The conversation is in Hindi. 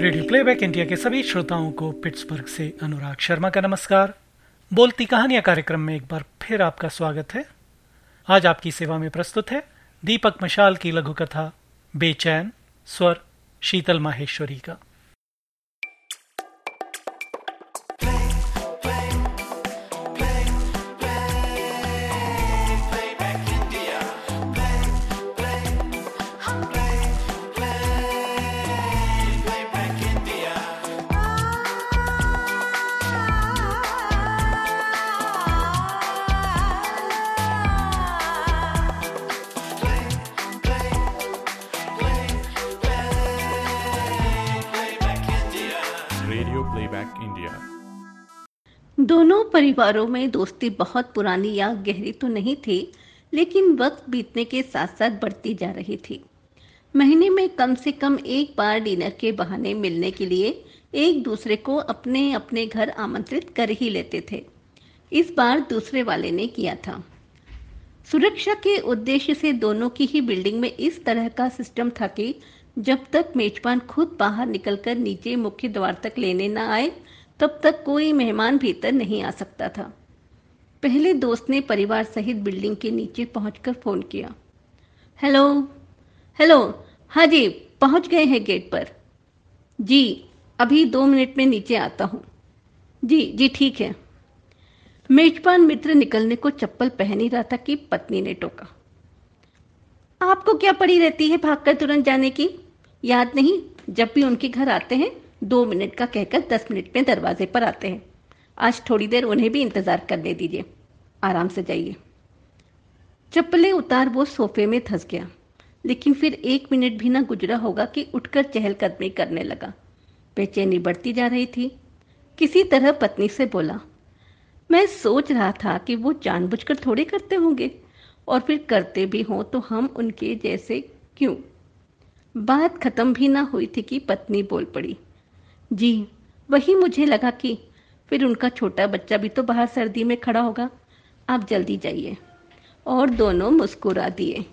रेडियो प्लेबैक इंडिया के सभी श्रोताओं को पिट्सबर्ग से अनुराग शर्मा का नमस्कार। बोलती कहानियाँ कार्यक्रम में एक बार फिर आपका स्वागत है। आज आपकी सेवा में प्रस्तुत है दीपक मशाल की लघु कथा बेचैन, स्वर, शीतल माहेश्वरी का। प्लेबैक इंडिया दोनों परिवारों में दोस्ती बहुत पुरानी या गहरी तो नहीं थी, लेकिन वक्त बीतने के साथ साथ बढ़ती जा रही थी। महीने में कम से कम एक बार डिनर के बहाने मिलने के लिए एक दूसरे को अपने अपने घर आमंत्रित कर ही लेते थे। इस बार दूसरे वाले ने किया था। सुरक्षा के उद्देश्य से दोनों की ही बिल्डिंग में इस तरह का सिस्टम था कि जब तक मेजबान खुद बाहर निकलकर नीचे मुख्य द्वार तक लेने न आए, तब तक कोई मेहमान भीतर नहीं आ सकता था। पहले दोस्त ने परिवार सहित बिल्डिंग के नीचे पहुंचकर फ़ोन किया। हेलो हेलो हाँ जी, पहुँच गए हैं गेट पर। जी, अभी दो मिनट में नीचे आता हूँ। जी जी, ठीक है। मेजबान मित्र निकलने को चप्पल पहन ही रहा था कि पत्नी ने टोका। आपको क्या पड़ी रहती है भागकर तुरंत जाने की? याद नहीं? जब भी उनके घर आते हैं, दो मिनट का कहकर दस मिनट में दरवाजे पर आते हैं। आज थोड़ी देर उन्हें भी इंतज़ार करने दीजिए। आराम से जाइए। चप्पलें उतार वो सोफे में धस गया। लेकिन फिर एक मिनट भी ना गुजरा होगा कि उठकर चहलकदमी करने लगा। बेचैनी बढ़ती जा रही थी। किसी तरह पत्नी से बोला मैं सोच रहा था कि वो जानबूझकर थोड़े करते होंगे, और फिर करते भी हों तो हम उनके जैसे क्यों? बात खत्म भी ना हुई थी कि पत्नी बोल पड़ी, जी, वही मुझे लगा कि फिर उनका छोटा बच्चा भी तो बाहर सर्दी में खड़ा होगा। आप जल्दी जाइए। और दोनों मुस्कुरा दिए।